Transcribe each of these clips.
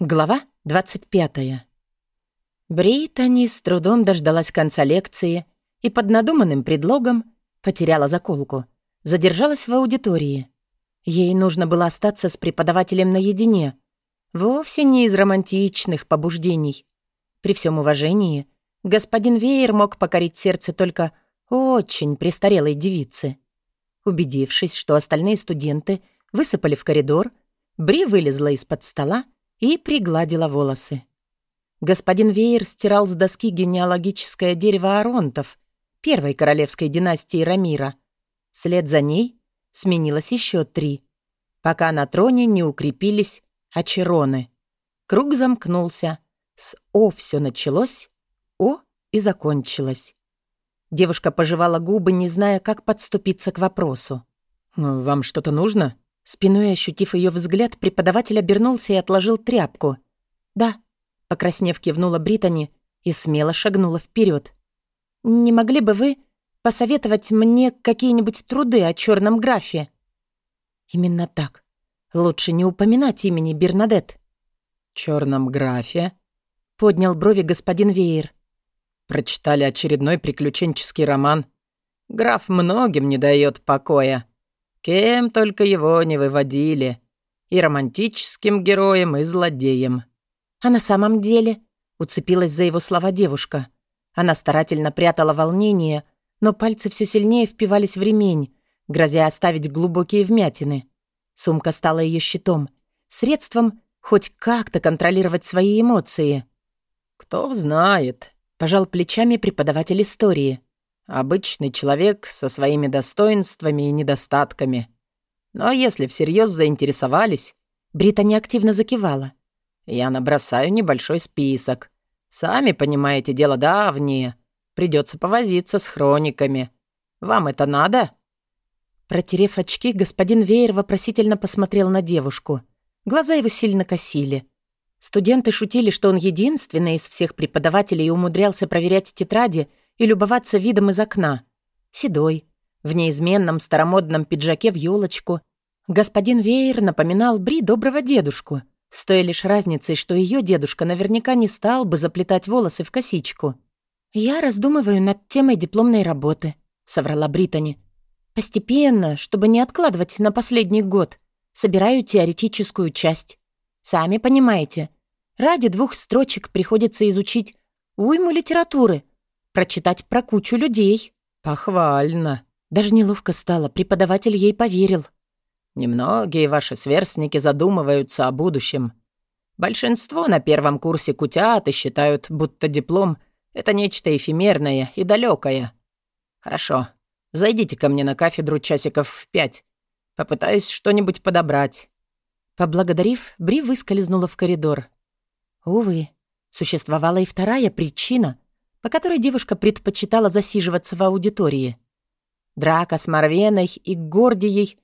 Глава 25. Британи с трудом дождалась конца лекции и под надуманным предлогом потеряла заколку. Задержалась в аудитории. Ей нужно было остаться с преподавателем наедине. Вовсе не из романтичных побуждений. При всем уважении, господин Веер мог покорить сердце только очень престарелой девицы. Убедившись, что остальные студенты высыпали в коридор, Бри вылезла из-под стола и пригладила волосы. Господин Вейер стирал с доски генеалогическое дерево Аронтов, первой королевской династии Рамира. Вслед за ней сменилось еще три, пока на троне не укрепились Ачероны. Круг замкнулся. С «О» все началось, «О» и закончилось. Девушка пожевала губы, не зная, как подступиться к вопросу. «Вам что-то нужно?» Спиной ощутив ее взгляд, преподаватель обернулся и отложил тряпку. «Да», — покраснев кивнула Британи и смело шагнула вперед. «Не могли бы вы посоветовать мне какие-нибудь труды о черном графе?» «Именно так. Лучше не упоминать имени Бернадет». «Черном графе?» — поднял брови господин Веер. «Прочитали очередной приключенческий роман. Граф многим не дает покоя». Кем только его не выводили. И романтическим героем, и злодеем. А на самом деле уцепилась за его слова девушка. Она старательно прятала волнение, но пальцы все сильнее впивались в ремень, грозя оставить глубокие вмятины. Сумка стала ее щитом, средством хоть как-то контролировать свои эмоции. «Кто знает», — пожал плечами преподаватель истории. Обычный человек со своими достоинствами и недостатками. Но если всерьез заинтересовались, Брита неактивно закивала. Я набросаю небольшой список. Сами понимаете, дело давнее. Придется повозиться с хрониками. Вам это надо?» Протерев очки, господин Веер вопросительно посмотрел на девушку. Глаза его сильно косили. Студенты шутили, что он единственный из всех преподавателей умудрялся проверять тетради — и любоваться видом из окна. Седой, в неизменном старомодном пиджаке в елочку. Господин Вейер напоминал Бри доброго дедушку, с той лишь разницей, что ее дедушка наверняка не стал бы заплетать волосы в косичку. «Я раздумываю над темой дипломной работы», — соврала Британи. «Постепенно, чтобы не откладывать на последний год, собираю теоретическую часть. Сами понимаете, ради двух строчек приходится изучить уйму литературы — прочитать про кучу людей. Похвально. Даже неловко стало, преподаватель ей поверил. Немногие ваши сверстники задумываются о будущем. Большинство на первом курсе кутят и считают, будто диплом — это нечто эфемерное и далекое. Хорошо, зайдите ко мне на кафедру часиков в пять. Попытаюсь что-нибудь подобрать. Поблагодарив, Бри выскользнула в коридор. Увы, существовала и вторая причина, по которой девушка предпочитала засиживаться в аудитории. Драка с Марвеной и Гордией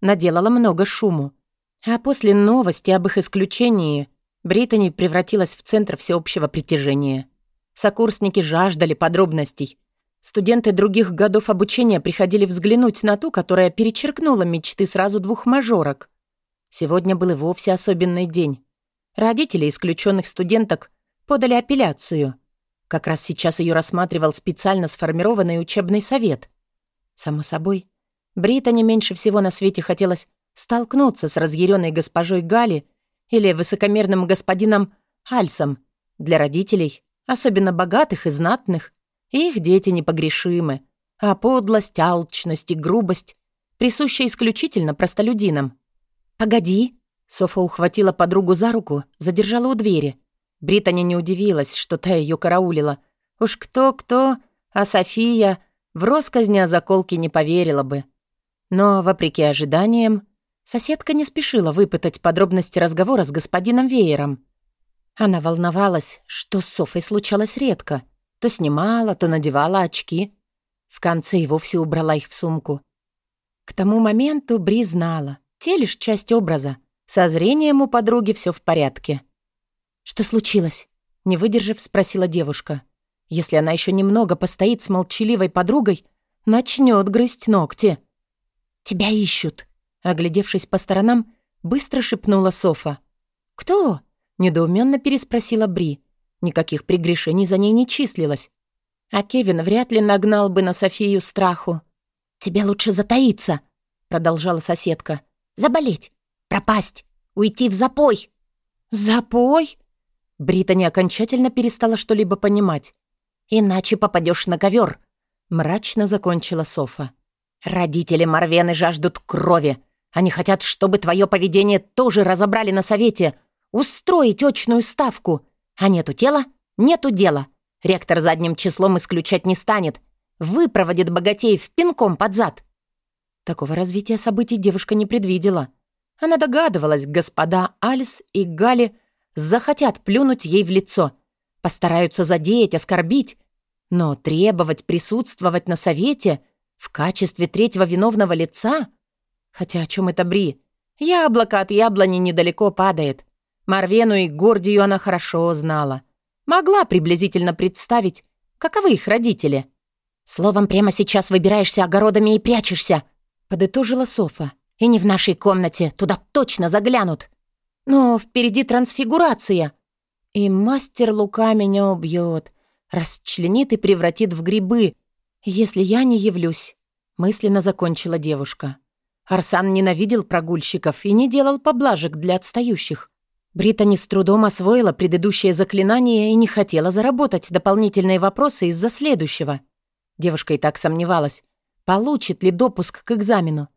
наделала много шуму. А после новости об их исключении Британи превратилась в центр всеобщего притяжения. Сокурсники жаждали подробностей. Студенты других годов обучения приходили взглянуть на ту, которая перечеркнула мечты сразу двух мажорок. Сегодня был и вовсе особенный день. Родители исключенных студенток подали апелляцию — как раз сейчас ее рассматривал специально сформированный учебный совет. Само собой, Брита не меньше всего на свете хотелось столкнуться с разъяренной госпожой Гали или высокомерным господином Альсом. Для родителей, особенно богатых и знатных, их дети непогрешимы, а подлость, алчность и грубость присуща исключительно простолюдинам. «Погоди!» — Софа ухватила подругу за руку, задержала у двери — Британи не удивилась, что та ее караулила. Уж кто-кто, а София в росказни о заколке не поверила бы. Но, вопреки ожиданиям, соседка не спешила выпытать подробности разговора с господином Веером. Она волновалась, что с Софой случалось редко. То снимала, то надевала очки. В конце и вовсе убрала их в сумку. К тому моменту Бри знала, те лишь часть образа. Со зрением у подруги все в порядке. «Что случилось?» — не выдержав, спросила девушка. «Если она еще немного постоит с молчаливой подругой, начнет грызть ногти». «Тебя ищут», — оглядевшись по сторонам, быстро шепнула Софа. «Кто?» Недоуменно переспросила Бри. Никаких прегрешений за ней не числилось. А Кевин вряд ли нагнал бы на Софию страху. «Тебе лучше затаиться», — продолжала соседка. «Заболеть, пропасть, уйти в запой». «Запой?» Британи окончательно перестала что-либо понимать. «Иначе попадешь на ковер», — мрачно закончила Софа. «Родители Марвены жаждут крови. Они хотят, чтобы твое поведение тоже разобрали на совете. Устроить очную ставку. А нету тела — нету дела. Ректор задним числом исключать не станет. Выпроводит богатеев пинком под зад». Такого развития событий девушка не предвидела. Она догадывалась, господа Альс и Гали захотят плюнуть ей в лицо, постараются задеть, оскорбить, но требовать присутствовать на совете в качестве третьего виновного лица? Хотя о чем это Бри? Яблоко от яблони недалеко падает. Марвену и Гордию она хорошо знала. Могла приблизительно представить, каковы их родители. «Словом, прямо сейчас выбираешься огородами и прячешься», — подытожила Софа. «И не в нашей комнате, туда точно заглянут». «Но впереди трансфигурация. И мастер Лука меня убьет, расчленит и превратит в грибы, если я не явлюсь», — мысленно закончила девушка. Арсан ненавидел прогульщиков и не делал поблажек для отстающих. Британи с трудом освоила предыдущее заклинание и не хотела заработать дополнительные вопросы из-за следующего. Девушка и так сомневалась, получит ли допуск к экзамену.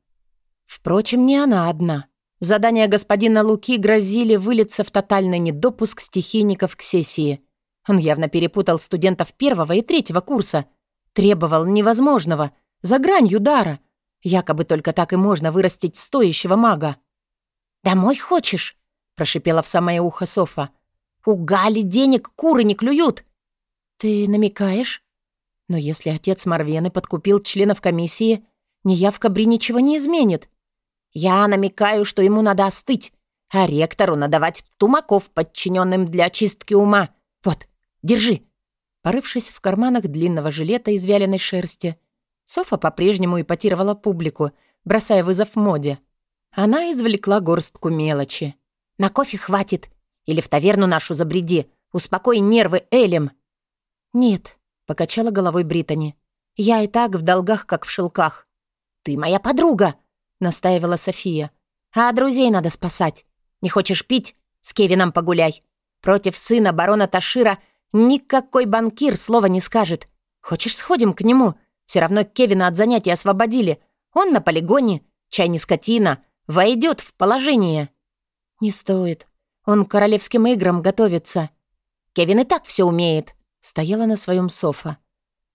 Впрочем, не она одна. Задания господина Луки грозили вылиться в тотальный недопуск стихийников к сессии. Он явно перепутал студентов первого и третьего курса, требовал невозможного, за гранью дара. Якобы только так и можно вырастить стоящего мага. «Домой хочешь?» прошипела в самое ухо Софа. «У Гали денег куры не клюют!» «Ты намекаешь?» «Но если отец Марвены подкупил членов комиссии, неявка Бри ничего не изменит. Я намекаю, что ему надо остыть, а ректору надавать тумаков, подчиненным для очистки ума. Вот, держи!» Порывшись в карманах длинного жилета из вяленой шерсти, Софа по-прежнему ипотировала публику, бросая вызов моде. Она извлекла горстку мелочи. На кофе хватит. Или в таверну нашу забреди. Успокой нервы Элем». «Нет», — покачала головой Британи. «Я и так в долгах, как в шелках». «Ты моя подруга», — настаивала София. «А друзей надо спасать. Не хочешь пить? С Кевином погуляй. Против сына барона Ташира никакой банкир слова не скажет. Хочешь, сходим к нему? Все равно Кевина от занятий освободили. Он на полигоне, чай не скотина, войдет в положение». «Не стоит. Он к королевским играм готовится». «Кевин и так все умеет», — стояла на своем софа.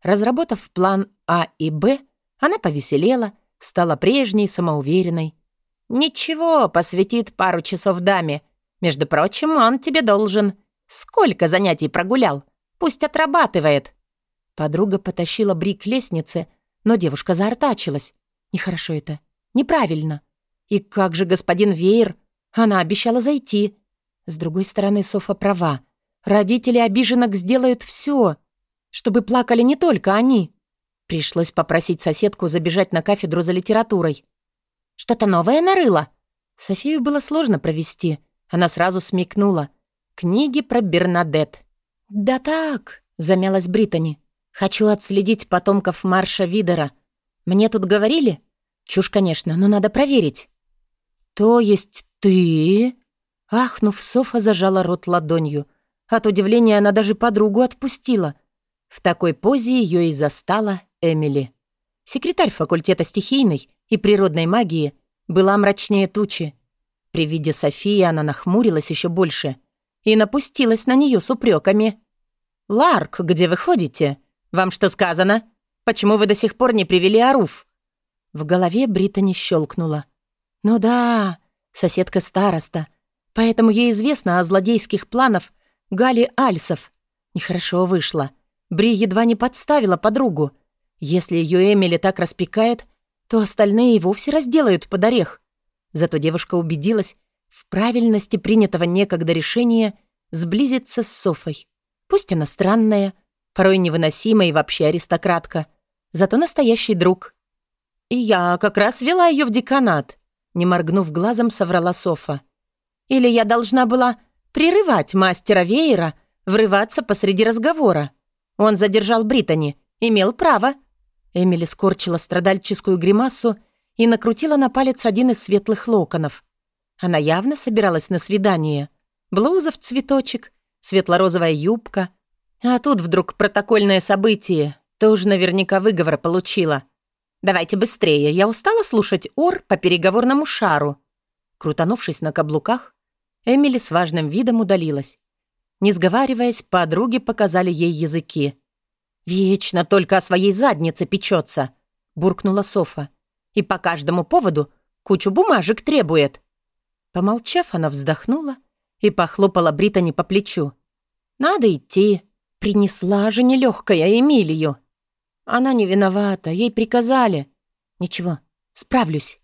Разработав план А и Б, она повеселела, стала прежней, самоуверенной. «Ничего, посвятит пару часов даме. Между прочим, он тебе должен. Сколько занятий прогулял? Пусть отрабатывает». Подруга потащила Бри к лестнице, но девушка заортачилась. Нехорошо это. Неправильно. И как же господин Веер она обещала зайти. С другой стороны, Софа права. Родители обиженок сделают все, чтобы плакали не только они. Пришлось попросить соседку забежать на кафедру за литературой. «Что-то новое нарыло?» Софию было сложно провести. Она сразу смекнула. «Книги про Бернадет». «Да так», — замялась Британи. «Хочу отследить потомков Марша Видера. Мне тут говорили?» «Чушь, конечно, но надо проверить». «То есть «Ты?» Ахнув, Софа зажала рот ладонью. От удивления она даже подругу отпустила. В такой позе ее и застала Эмили. Секретарь факультета стихийной и природной магии была мрачнее тучи. При виде Софии она нахмурилась еще больше и напустилась на нее с упреками. «Ларк, где вы ходите? Вам что сказано? Почему вы до сих пор не привели Аруф?» В голове Брита не щелкнула. «Ну да, соседка староста, поэтому ей известно о злодейских планах Гали Альсов. Нехорошо вышло. Бри едва не подставила подругу. Если ее Эмили так распекает, то остальные и вовсе разделают под орех. Зато девушка убедилась в правильности принятого некогда решения сблизиться с Софой. Пусть она странная, порой невыносимая и вообще аристократка, зато настоящий друг. И я как раз вела ее в деканат — не моргнув глазом, соврала Софа. «Или я должна была прерывать мастера веера, врываться посреди разговора. Он задержал Британи, имел право. Эмили скорчила страдальческую гримасу и накрутила на палец один из светлых локонов. Она явно собиралась на свидание. Блуза в цветочек, светло-розовая юбка. А тут вдруг протокольное событие. Тоже наверняка выговор получила. «Давайте быстрее, я устала слушать ор по переговорному шару». Крутанувшись на каблуках, Эмили с важным видом удалилась. Не сговариваясь, подруги показали ей языки. «Вечно только о своей заднице печется», — буркнула Софа. «И по каждому поводу кучу бумажек требует». Помолчав, она вздохнула и похлопала Британи по плечу. «Надо идти. Принесла же нелегкая Эмилию». Она не виновата, ей приказали. Ничего, справлюсь.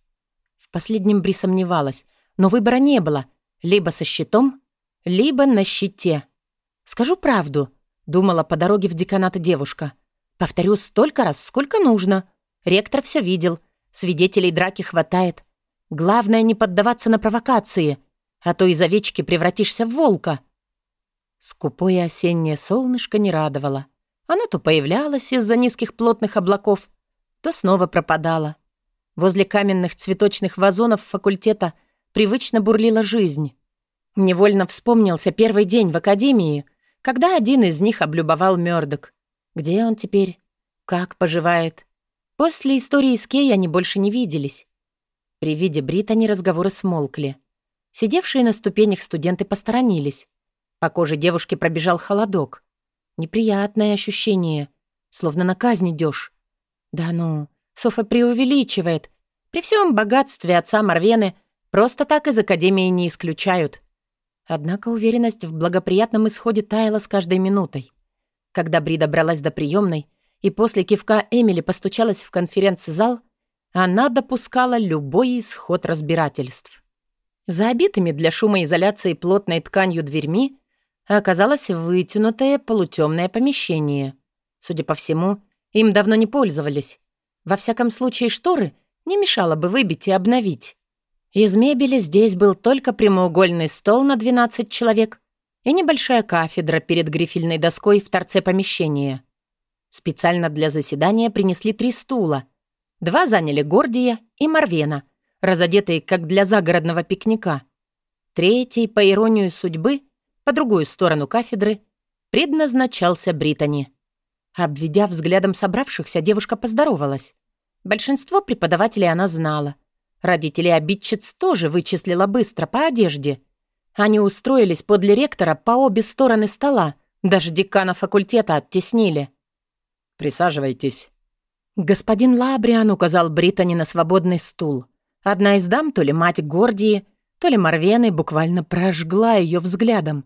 В последнем Бри сомневалась, но выбора не было. Либо со щитом, либо на щите. Скажу правду, думала по дороге в деканат девушка. Повторю столько раз, сколько нужно. Ректор все видел, свидетелей драки хватает. Главное не поддаваться на провокации, а то из овечки превратишься в волка. Скупое осеннее солнышко не радовало. Оно то появлялось из-за низких плотных облаков, то снова пропадало. Возле каменных цветочных вазонов факультета привычно бурлила жизнь. Невольно вспомнился первый день в академии, когда один из них облюбовал Мёрдок. Где он теперь? Как поживает? После истории с Кей они больше не виделись. При виде Британи разговоры смолкли. Сидевшие на ступенях студенты посторонились. По коже девушки пробежал холодок. Неприятное ощущение, словно на казнь идёшь. Да ну, Софа преувеличивает. При всем богатстве отца Марвены просто так из Академии не исключают. Однако уверенность в благоприятном исходе таяла с каждой минутой. Когда Бри добралась до приемной и после кивка Эмили постучалась в конференц-зал, она допускала любой исход разбирательств. За обитыми для шумоизоляции плотной тканью дверьми оказалось вытянутое полутемное помещение. Судя по всему, им давно не пользовались. Во всяком случае, шторы не мешало бы выбить и обновить. Из мебели здесь был только прямоугольный стол на 12 человек и небольшая кафедра перед грифельной доской в торце помещения. Специально для заседания принесли три стула. Два заняли Гордия и Марвена, разодетые как для загородного пикника. Третий, по иронию судьбы, по другую сторону кафедры предназначался Британи. Обведя взглядом собравшихся, девушка поздоровалась. Большинство преподавателей она знала. Родителей обидчиц тоже вычислила быстро по одежде. Они устроились подле ректора по обе стороны стола. Даже декана факультета оттеснили. «Присаживайтесь». Господин Лабриан указал Британи на свободный стул. Одна из дам, то ли мать Гордии, то ли Марвены, буквально прожгла ее взглядом.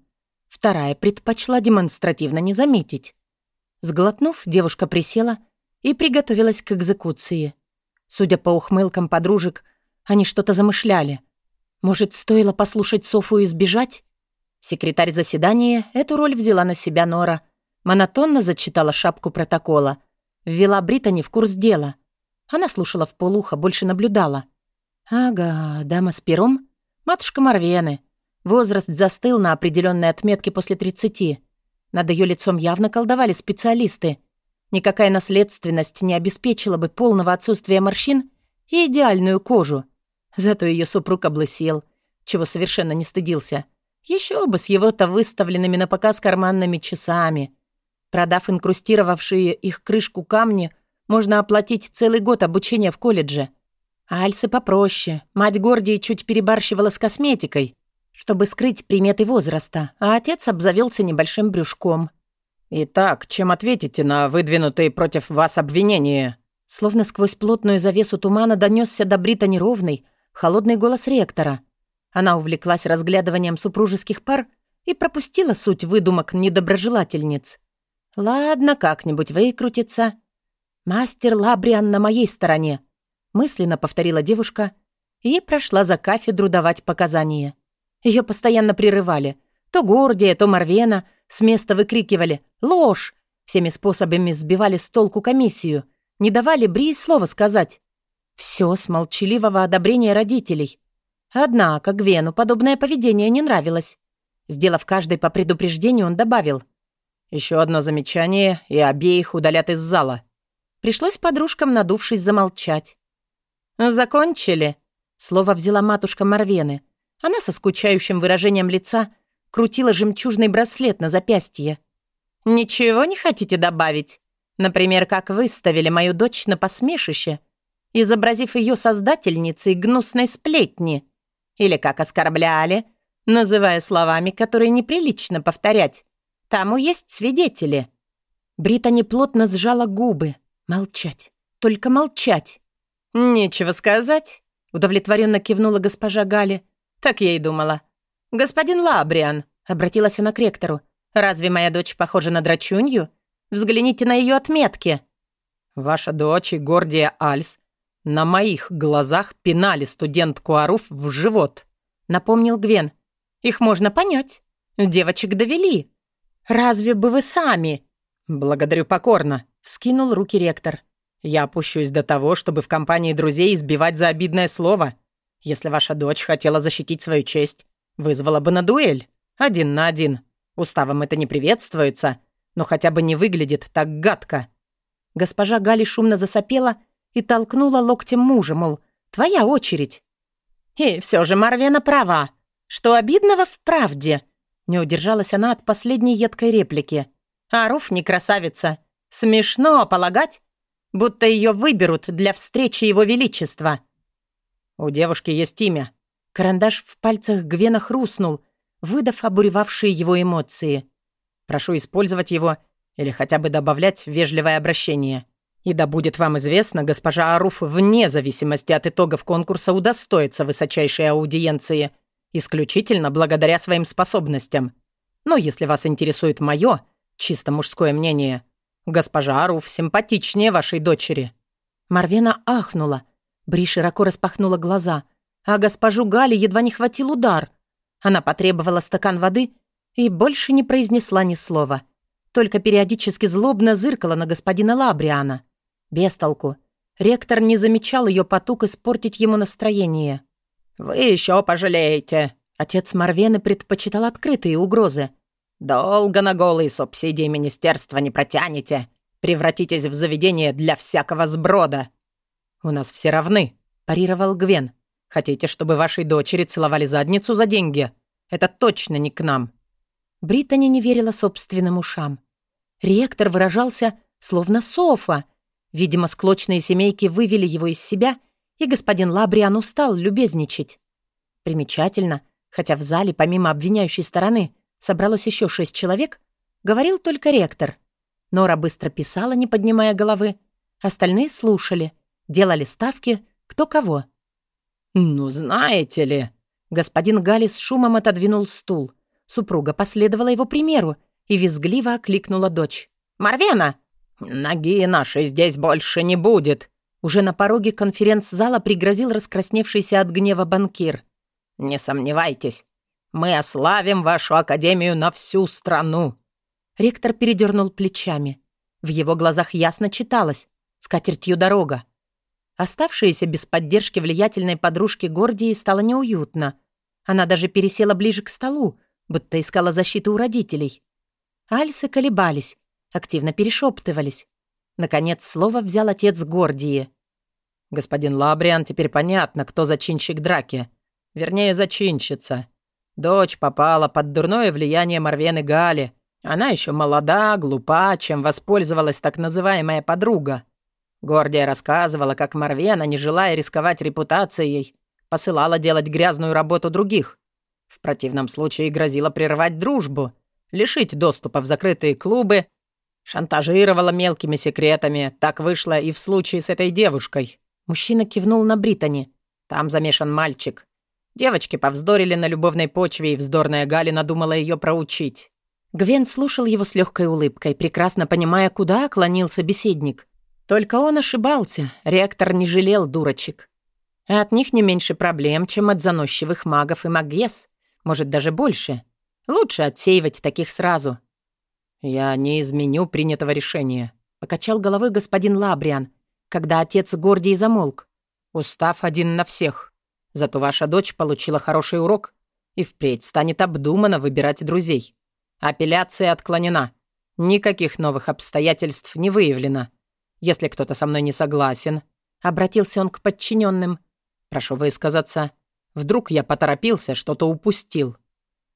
Вторая предпочла демонстративно не заметить. Сглотнув, девушка присела и приготовилась к экзекуции. Судя по ухмылкам подружек, они что-то замышляли. Может, стоило послушать Софу и сбежать? Секретарь заседания эту роль взяла на себя Нора. Монотонно зачитала шапку протокола. Ввела Британи в курс дела. Она слушала в полухо, больше наблюдала. «Ага, дама с пером? Матушка Марвены. Возраст застыл на определенной отметке после 30. Над ее лицом явно колдовали специалисты. Никакая наследственность не обеспечила бы полного отсутствия морщин и идеальную кожу. Зато ее супруг облысел, чего совершенно не стыдился. Еще бы с его-то выставленными на показ карманными часами. Продав инкрустировавшие их крышку камни, можно оплатить целый год обучения в колледже. А альсы попроще. Мать Гордии чуть перебарщивала с косметикой, чтобы скрыть приметы возраста, а отец обзавелся небольшим брюшком. «Итак, чем ответите на выдвинутые против вас обвинения?» Словно сквозь плотную завесу тумана донесся до Брита неровный, холодный голос ректора. Она увлеклась разглядыванием супружеских пар и пропустила суть выдумок недоброжелательниц. «Ладно, как-нибудь выкрутится. Мастер Лабриан на моей стороне», — мысленно повторила девушка и прошла за кафедру давать показания. Ее постоянно прерывали. То Гордия, то Марвена с места выкрикивали «Ложь!» Всеми способами сбивали с толку комиссию. Не давали Бри слова сказать. Все с молчаливого одобрения родителей. Однако Гвену подобное поведение не нравилось. Сделав каждой по предупреждению, он добавил. Еще одно замечание, и обеих удалят из зала». Пришлось подружкам, надувшись, замолчать. «Закончили?» Слово взяла матушка Марвены. Она со скучающим выражением лица крутила жемчужный браслет на запястье. «Ничего не хотите добавить? Например, как выставили мою дочь на посмешище, изобразив ее создательницей гнусной сплетни? Или как оскорбляли, называя словами, которые неприлично повторять? Тому есть свидетели». Британи плотно сжала губы. Молчать. Только молчать. «Нечего сказать», — удовлетворенно кивнула госпожа Гали. «Так я и думала. Господин Лабриан», — обратилась она к ректору, «разве моя дочь похожа на драчунью? Взгляните на ее отметки». «Ваша дочь и Гордия Альс на моих глазах пинали студентку Аруф в живот», — напомнил Гвен. «Их можно понять. Девочек довели. Разве бы вы сами...» «Благодарю покорно», — вскинул руки ректор. Я опущусь до того, чтобы в компании друзей избивать за обидное слово. Если ваша дочь хотела защитить свою честь, вызвала бы на дуэль. Один на один. Уставом это не приветствуется, но хотя бы не выглядит так гадко». Госпожа Гали шумно засопела и толкнула локтем мужа, мол, «Твоя очередь». «И все же Марвена права. Что обидного в правде?» Не удержалась она от последней едкой реплики. «Аруф не красавица. Смешно полагать, будто ее выберут для встречи его величества. У девушки есть имя. Карандаш в пальцах Гвена хрустнул, выдав обуревавшие его эмоции. Прошу использовать его или хотя бы добавлять вежливое обращение. И да будет вам известно, госпожа Аруф вне зависимости от итогов конкурса удостоится высочайшей аудиенции, исключительно благодаря своим способностям. Но если вас интересует мое, чисто мужское мнение, Госпожа Аруф симпатичнее вашей дочери». Марвена ахнула. Бри широко распахнула глаза, а госпожу Гали едва не хватил удар. Она потребовала стакан воды и больше не произнесла ни слова. Только периодически злобно зыркала на господина Лабриана. Без толку. Ректор не замечал ее потуг испортить ему настроение. «Вы еще пожалеете!» Отец Марвены предпочитал открытые угрозы. «Долго на голые субсидии министерства не протянете. Превратитесь в заведение для всякого сброда». «У нас все равны», — парировал Гвен. «Хотите, чтобы вашей дочери целовали задницу за деньги? Это точно не к нам». Британи не верила собственным ушам. Ректор выражался словно софа. Видимо, склочные семейки вывели его из себя, и господин Лабриан устал любезничать. Примечательно, хотя в зале, помимо обвиняющей стороны, собралось еще шесть человек, говорил только ректор. Нора быстро писала, не поднимая головы. Остальные слушали, делали ставки, кто кого. «Ну, знаете ли...» Господин Гали с шумом отодвинул стул. Супруга последовала его примеру и визгливо окликнула дочь. «Марвена!» «Ноги нашей здесь больше не будет!» Уже на пороге конференц-зала пригрозил раскрасневшийся от гнева банкир. «Не сомневайтесь, мы ославим вашу академию на всю страну!» Ректор передернул плечами. В его глазах ясно читалось «С катертью дорога». Оставшаяся без поддержки влиятельной подружки Гордии стало неуютно. Она даже пересела ближе к столу, будто искала защиты у родителей. Альсы колебались, активно перешептывались. Наконец слово взял отец Гордии. «Господин Лабриан, теперь понятно, кто зачинщик драки. Вернее, зачинщица. Дочь попала под дурное влияние Марвены Гали. Она еще молода, глупа, чем воспользовалась так называемая подруга. Гордия рассказывала, как Марвена, не желая рисковать репутацией, посылала делать грязную работу других. В противном случае грозила прервать дружбу, лишить доступа в закрытые клубы, шантажировала мелкими секретами. Так вышло и в случае с этой девушкой. Мужчина кивнул на Британи. Там замешан мальчик. Девочки повздорили на любовной почве, и вздорная Галя надумала ее проучить. Гвен слушал его с легкой улыбкой, прекрасно понимая, куда клонился беседник. Только он ошибался, ректор не жалел дурочек. А от них не меньше проблем, чем от заносчивых магов и магес. Может, даже больше. Лучше отсеивать таких сразу. «Я не изменю принятого решения», — покачал головой господин Лабриан, когда отец Гордий замолк. «Устав один на всех». Зато ваша дочь получила хороший урок и впредь станет обдуманно выбирать друзей. Апелляция отклонена. Никаких новых обстоятельств не выявлено. Если кто-то со мной не согласен, обратился он к подчиненным. Прошу высказаться. Вдруг я поторопился, что-то упустил.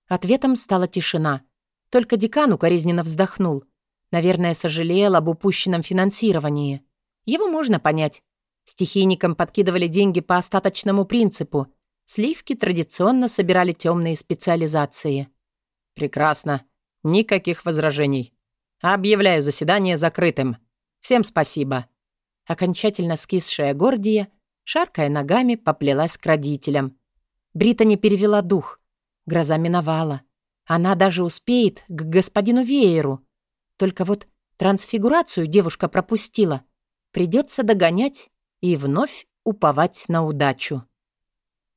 Ответом стала тишина. Только декан укоризненно вздохнул. Наверное, сожалел об упущенном финансировании. Его можно понять. Стихийникам подкидывали деньги по остаточному принципу. Сливки традиционно собирали темные специализации. Прекрасно. Никаких возражений. Объявляю заседание закрытым. Всем спасибо. Окончательно скисшая Гордия, шаркая ногами, поплелась к родителям. Брита не перевела дух. Гроза миновала. Она даже успеет к господину Вееру. Только вот трансфигурацию девушка пропустила. Придется догонять и вновь уповать на удачу.